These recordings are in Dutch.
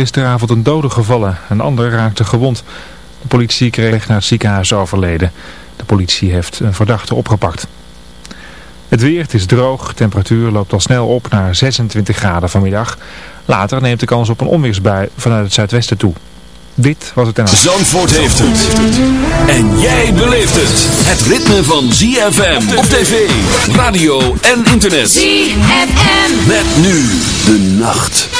gisteravond een dode gevallen. Een ander raakte gewond. De politie kreeg naar het ziekenhuis overleden. De politie heeft een verdachte opgepakt. Het weer, het is droog. Temperatuur loopt al snel op naar 26 graden vanmiddag. Later neemt de kans op een onweersbui vanuit het zuidwesten toe. Dit was het en Zandvoort heeft het. En jij beleeft het. Het ritme van ZFM op tv, radio en internet. ZFM. Met nu de nacht.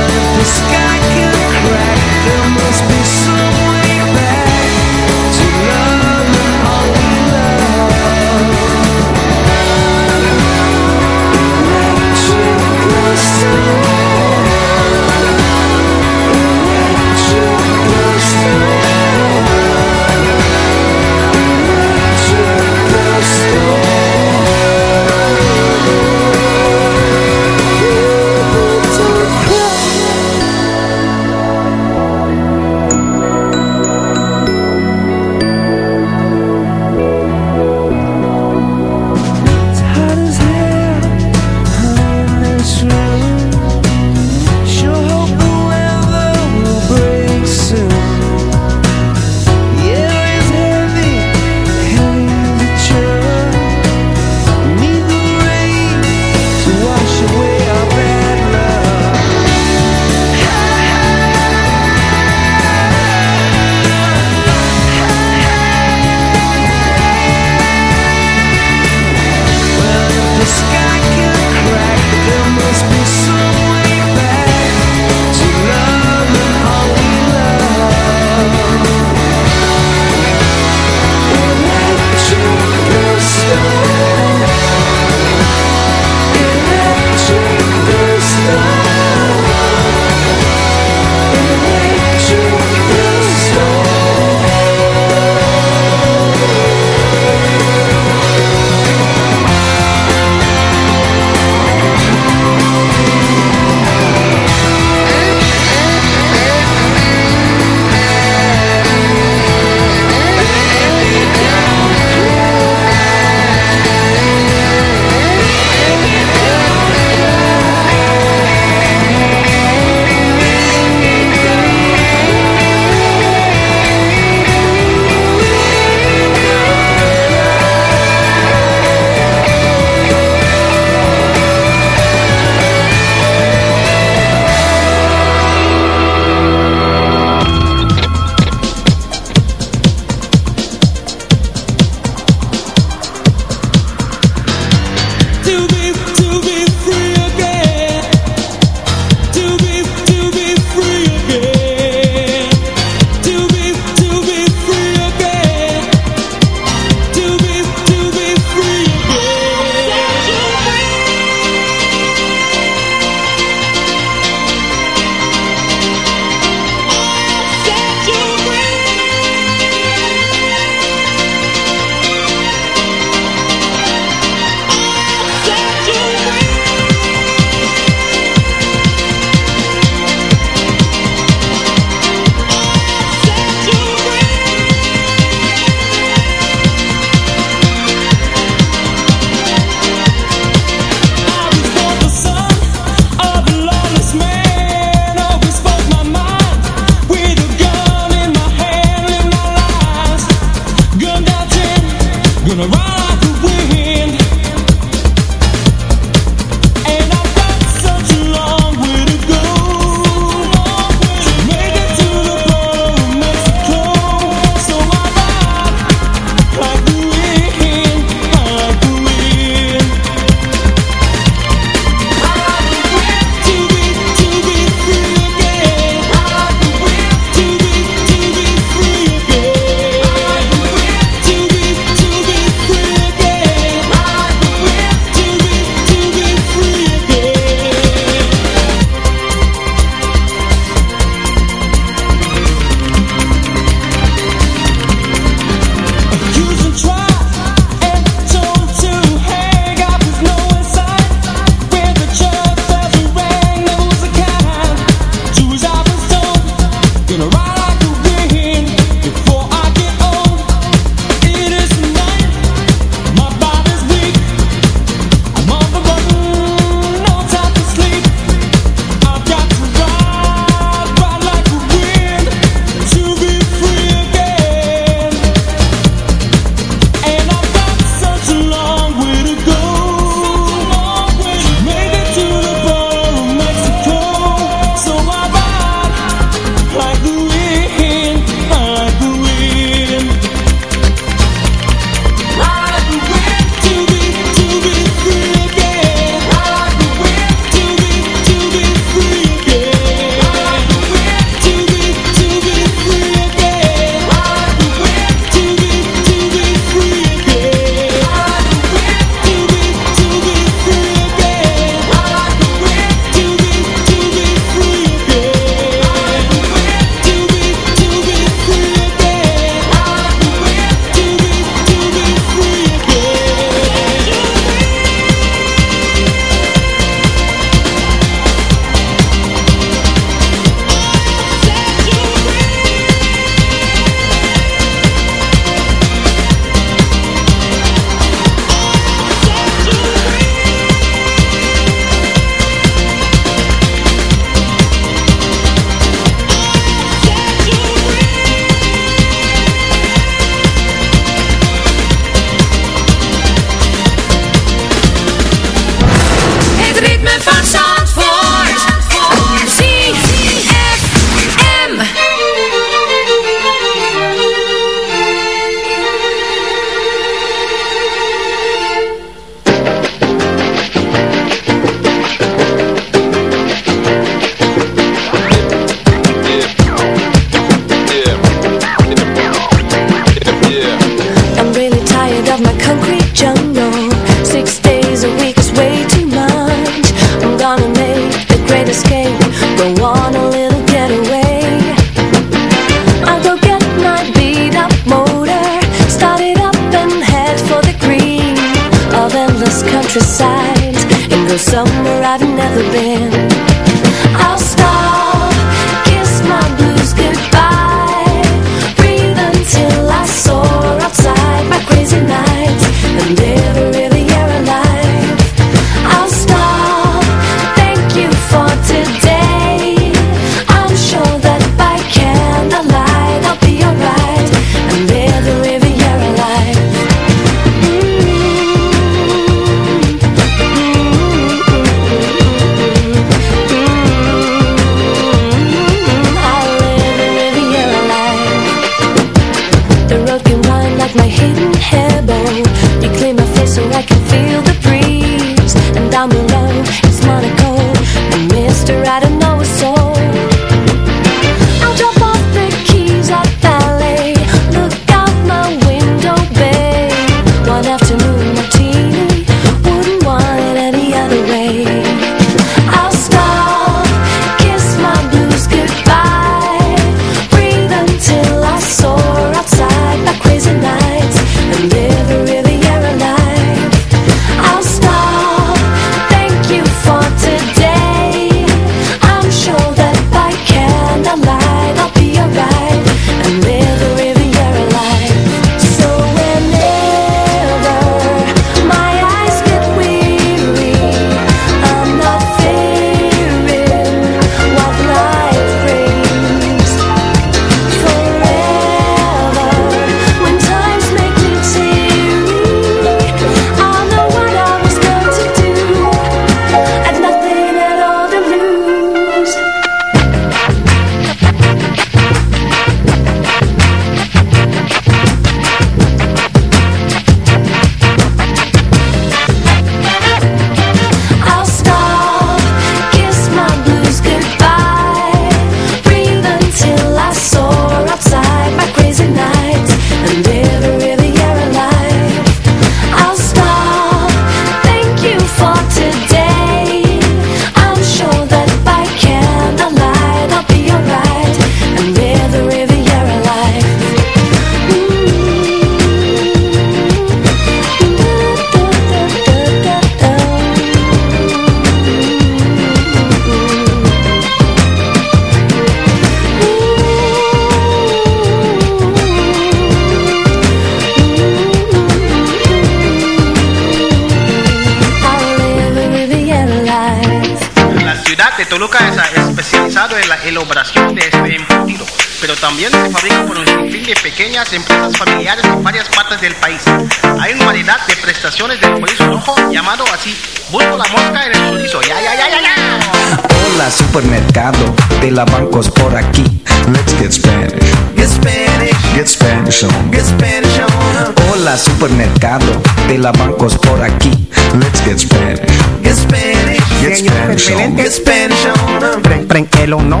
supermercado de la bancos por aquí. Let's get Spanish. Get Spanish. Get Spanish on. Get Spanish on. Preng, preng, el o no.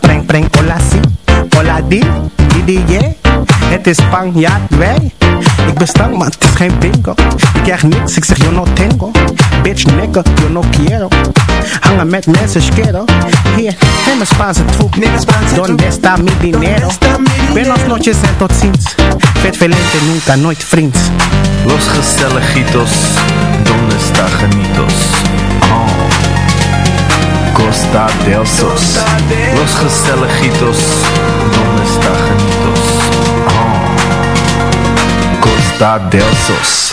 Preng, preng, hola si. Hola di, di, di, yeah. Het is Spanjaard, wij. Ik ben stank, maar het is geen bingo. Ik krijg niks, ik zeg yo no tengo. Bitch, nigga, yo no quiero. Hangen met mensen, schero. Hier, neem mijn Spaanse troep. Donde está mi dinero? Buenos noches en tot ziens. Vet velente, nunca, nooit vriends. Los Gestelejitos, donde está Janitos? Oh. Costa del Sos. Los Gestelejitos, donde está Janitos? Oh. Costa del Sos.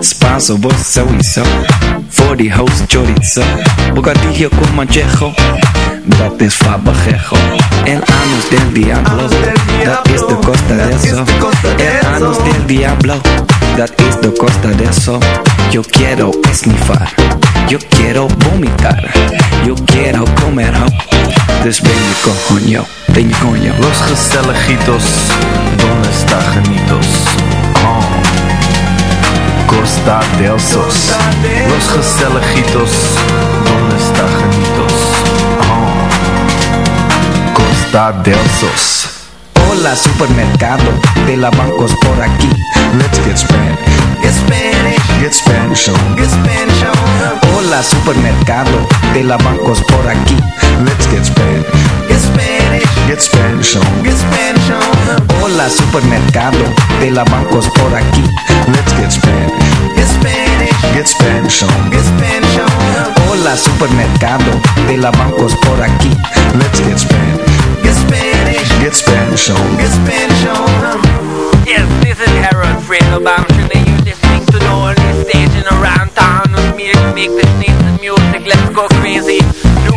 Spanso, sowieso. Voor die host chorizo. Bocadillo con manchejo. Dat is fabajejo. El anus del diablo. Dat is de costa de eso. El anus del diablo. Dat is de costa de eso. Yo quiero esnifar. Yo quiero vomitar. Yo quiero comer ho. Dus ben je coño. Ben je coño. Los Gestelejitos, donde está Janitos? Oh. Costa del Sos. Los Gestelejitos, donde está Janitos? Oh. Costa del Sos. Hola, supermercado de la bancos por aquí. Let's get Spanish. Get Spanish. Get Spanish on. Get Spanish on. Hola, supermercado de la bancos por aquí. Let's get Spanish. Get Spanish. Get Spanish on. Get Spanish on. Hola, supermercado de la bancos por aquí. Let's get Spanish. Get Spanish. Get Spanish on. Get Spanish on. Hola, supermercado de la bancos por aquí. Let's get Spanish. Get Spanish. Get Spanish on. Get Spanish on. Yes, this is Harold Fredo Bamshin and you're listening to the only station around town with me to make this nice music. Let's go crazy. Do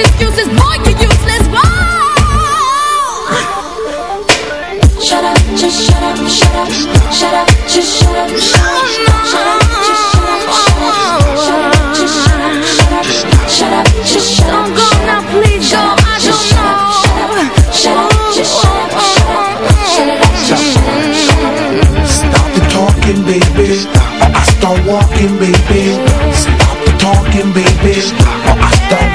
excuses. Boy, you useless. Boy. Shut up, just shut up, shut up, shut up, just shut up, shut up, shut up, just shut up, shut up, shut up, just shut up, shut up, shut up, just shut up. Don't go now, please go. I don't know. Shut up, just shut up, shut up, shut it up, just shut up, shut up. Stop the talking, baby. Or I start walking, baby. Stop the talking, baby.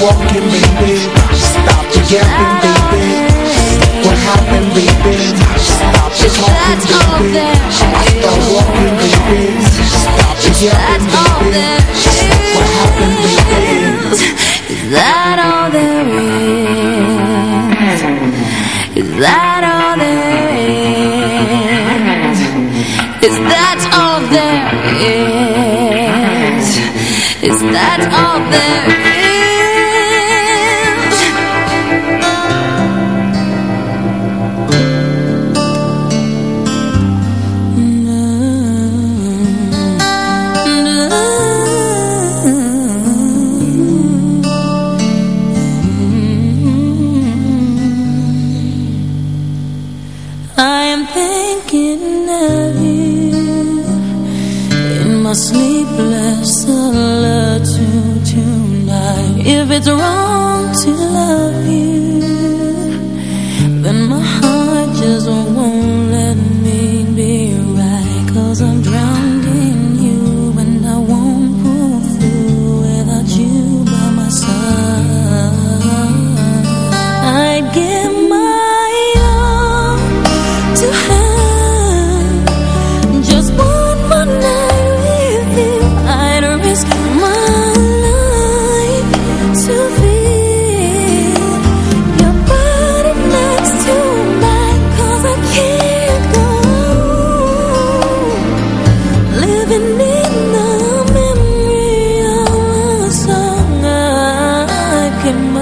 Walking, baby. Stop the yapping, baby. What happened, baby? Stop the talking, baby. Start walking, baby. Stop the yapping, baby. What happened, baby? Is that all there is? Is that all there is? Is that all there is? Is that all there is? wrong que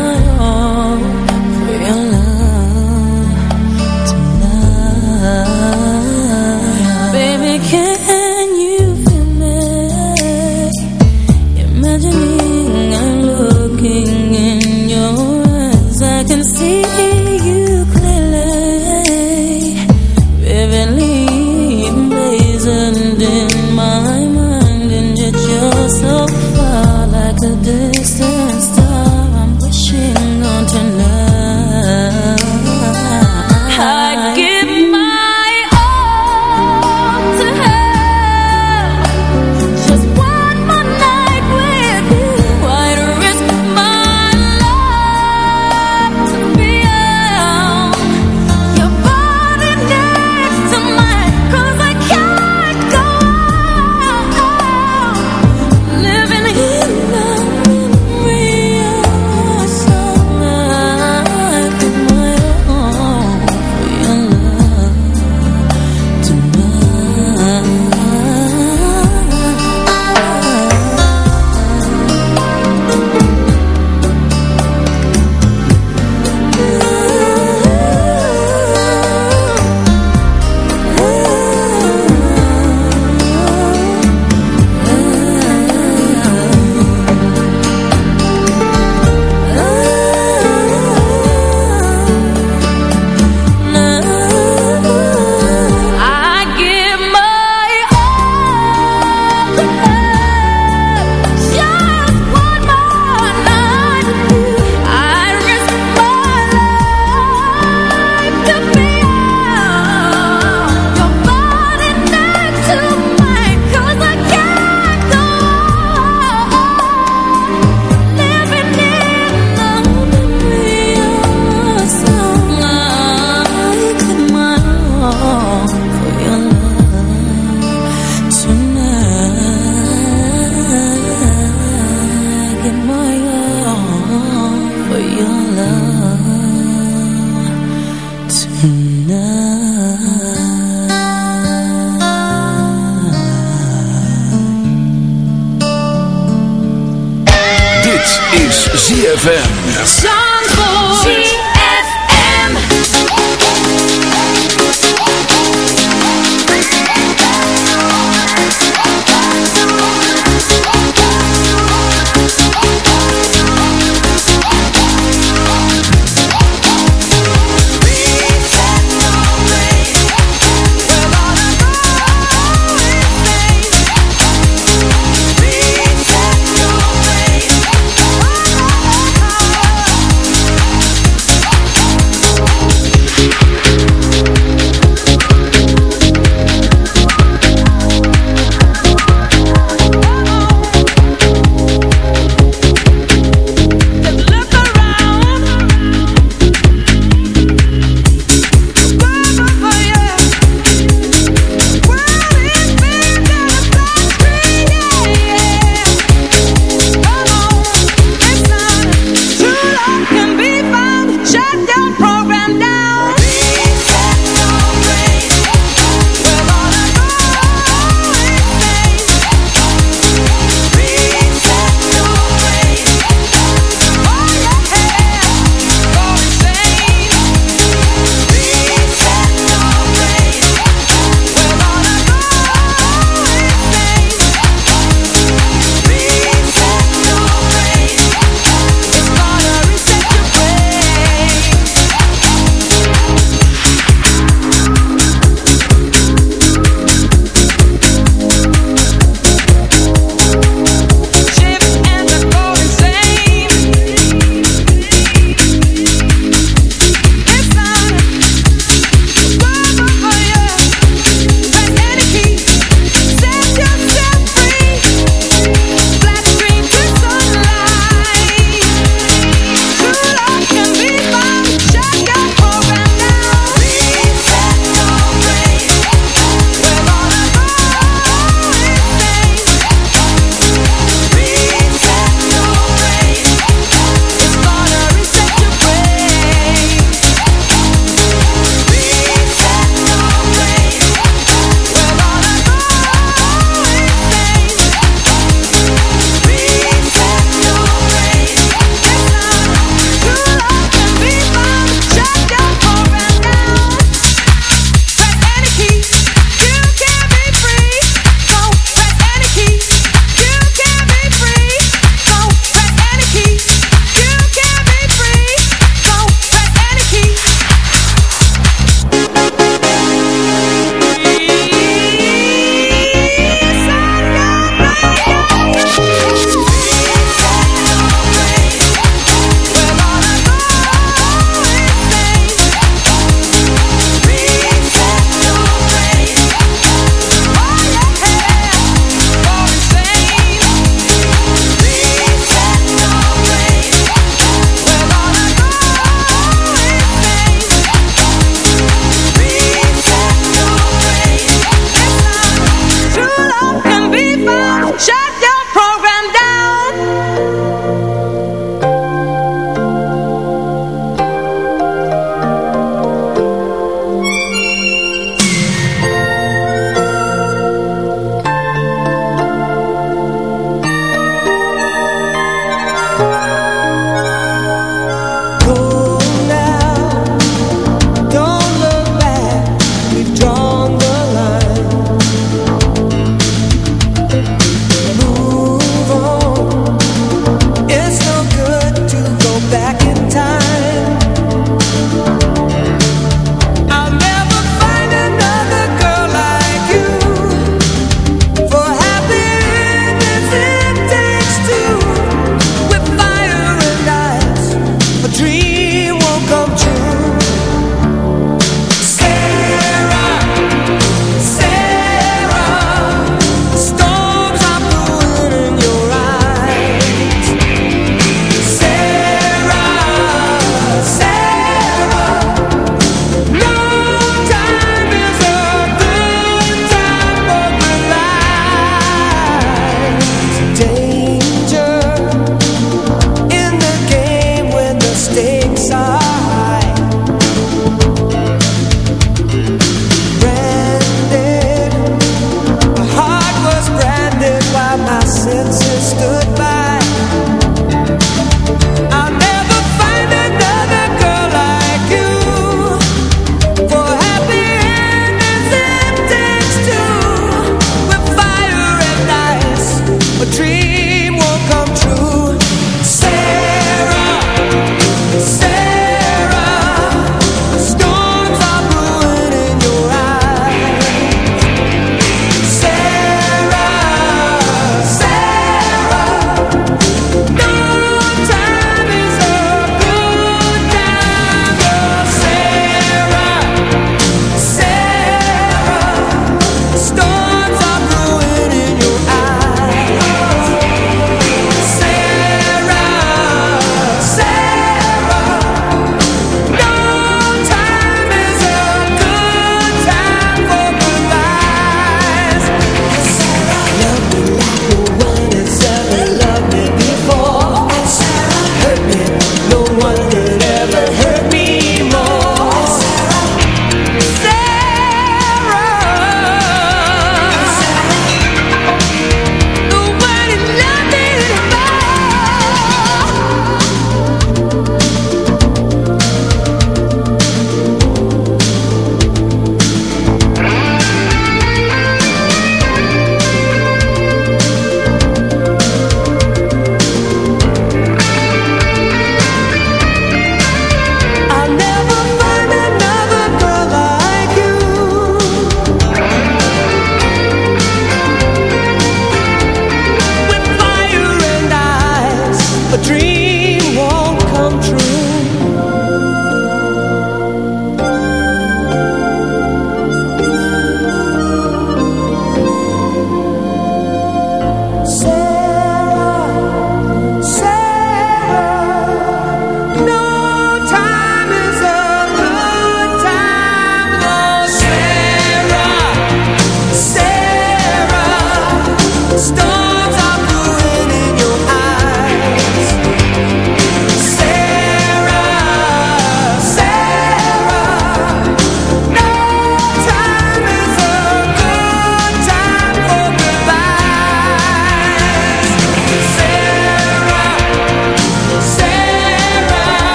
consistent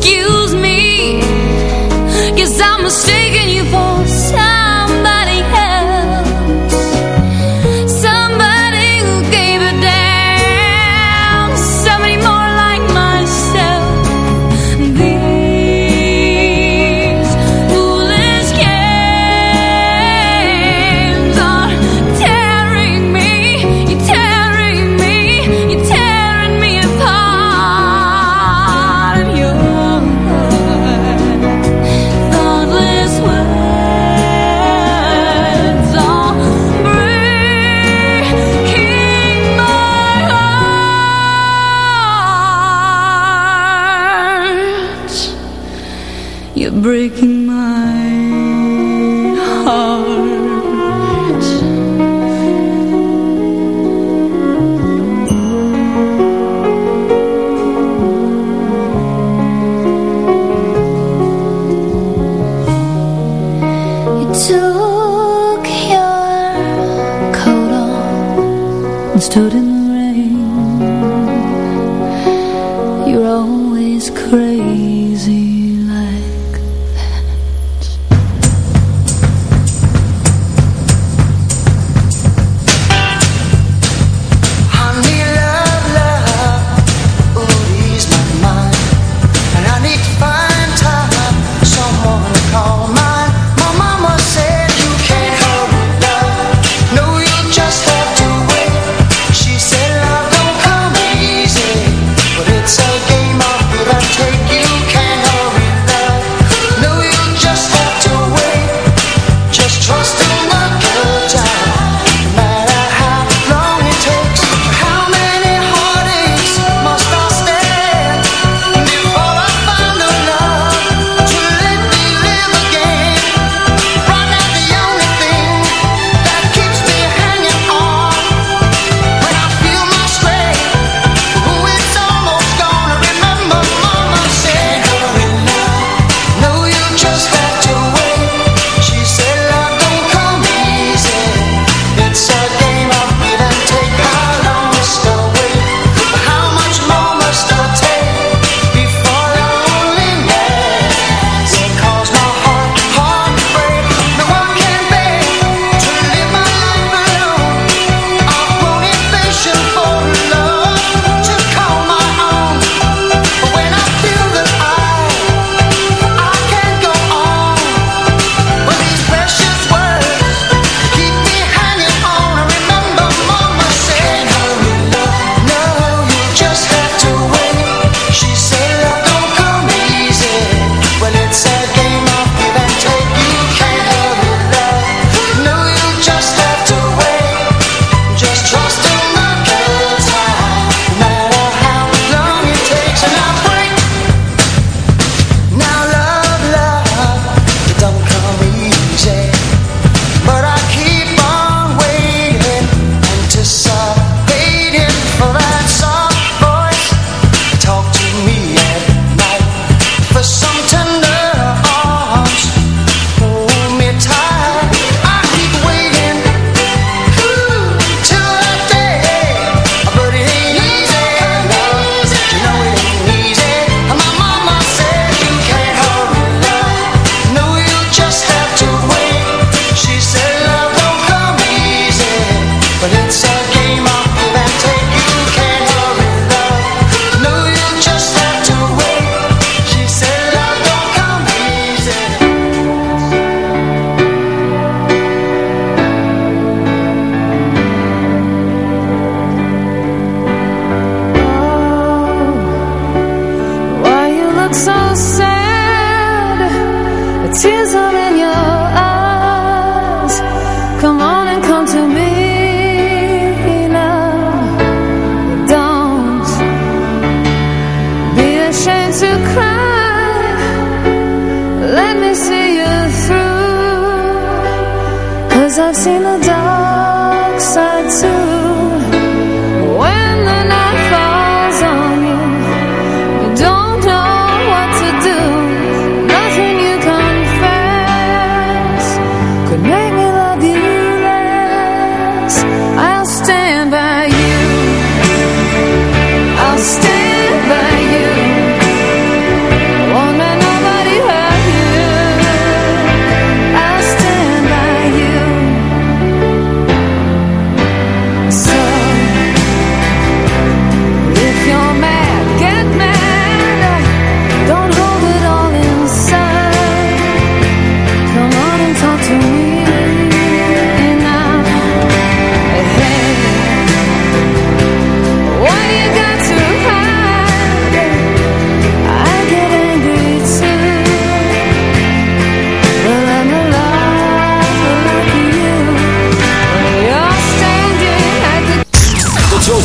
excuse me, guess I'm mistaken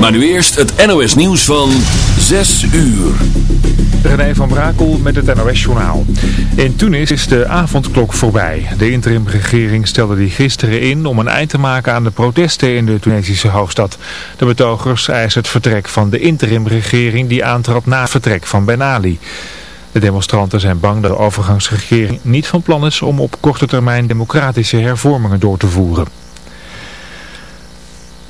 Maar nu eerst het NOS nieuws van 6 uur. René van Brakel met het NOS-journaal. In Tunis is de avondklok voorbij. De interimregering stelde die gisteren in om een eind te maken aan de protesten in de Tunesische hoofdstad. De betogers eisen het vertrek van de interimregering die aantrad na het vertrek van Ben Ali. De demonstranten zijn bang dat de overgangsregering niet van plan is om op korte termijn democratische hervormingen door te voeren.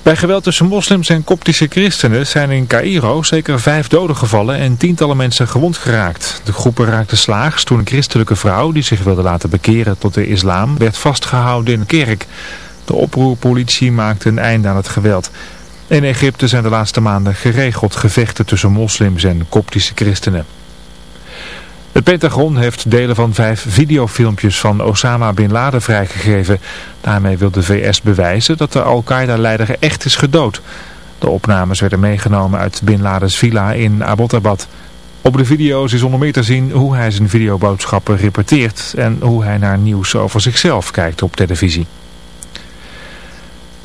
Bij geweld tussen moslims en koptische christenen zijn in Cairo zeker vijf doden gevallen en tientallen mensen gewond geraakt. De groepen raakten slaags toen een christelijke vrouw die zich wilde laten bekeren tot de islam werd vastgehouden in een kerk. De oproerpolitie maakte een einde aan het geweld. In Egypte zijn de laatste maanden geregeld gevechten tussen moslims en koptische christenen. Het Pentagon heeft delen van vijf videofilmpjes van Osama Bin Laden vrijgegeven. Daarmee wil de VS bewijzen dat de Al-Qaeda-leider echt is gedood. De opnames werden meegenomen uit Bin Ladens villa in Abbottabad. Op de video's is onder meer te zien hoe hij zijn videoboodschappen repeteert en hoe hij naar nieuws over zichzelf kijkt op televisie.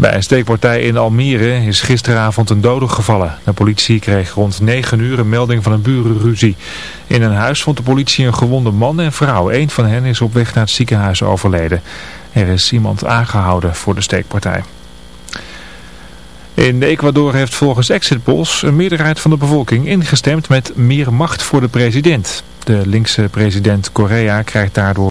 Bij een steekpartij in Almere is gisteravond een dode gevallen. De politie kreeg rond 9 uur een melding van een burenruzie. In een huis vond de politie een gewonde man en vrouw. Eén van hen is op weg naar het ziekenhuis overleden. Er is iemand aangehouden voor de steekpartij. In Ecuador heeft volgens exit polls een meerderheid van de bevolking ingestemd met meer macht voor de president. De linkse president Correa krijgt daardoor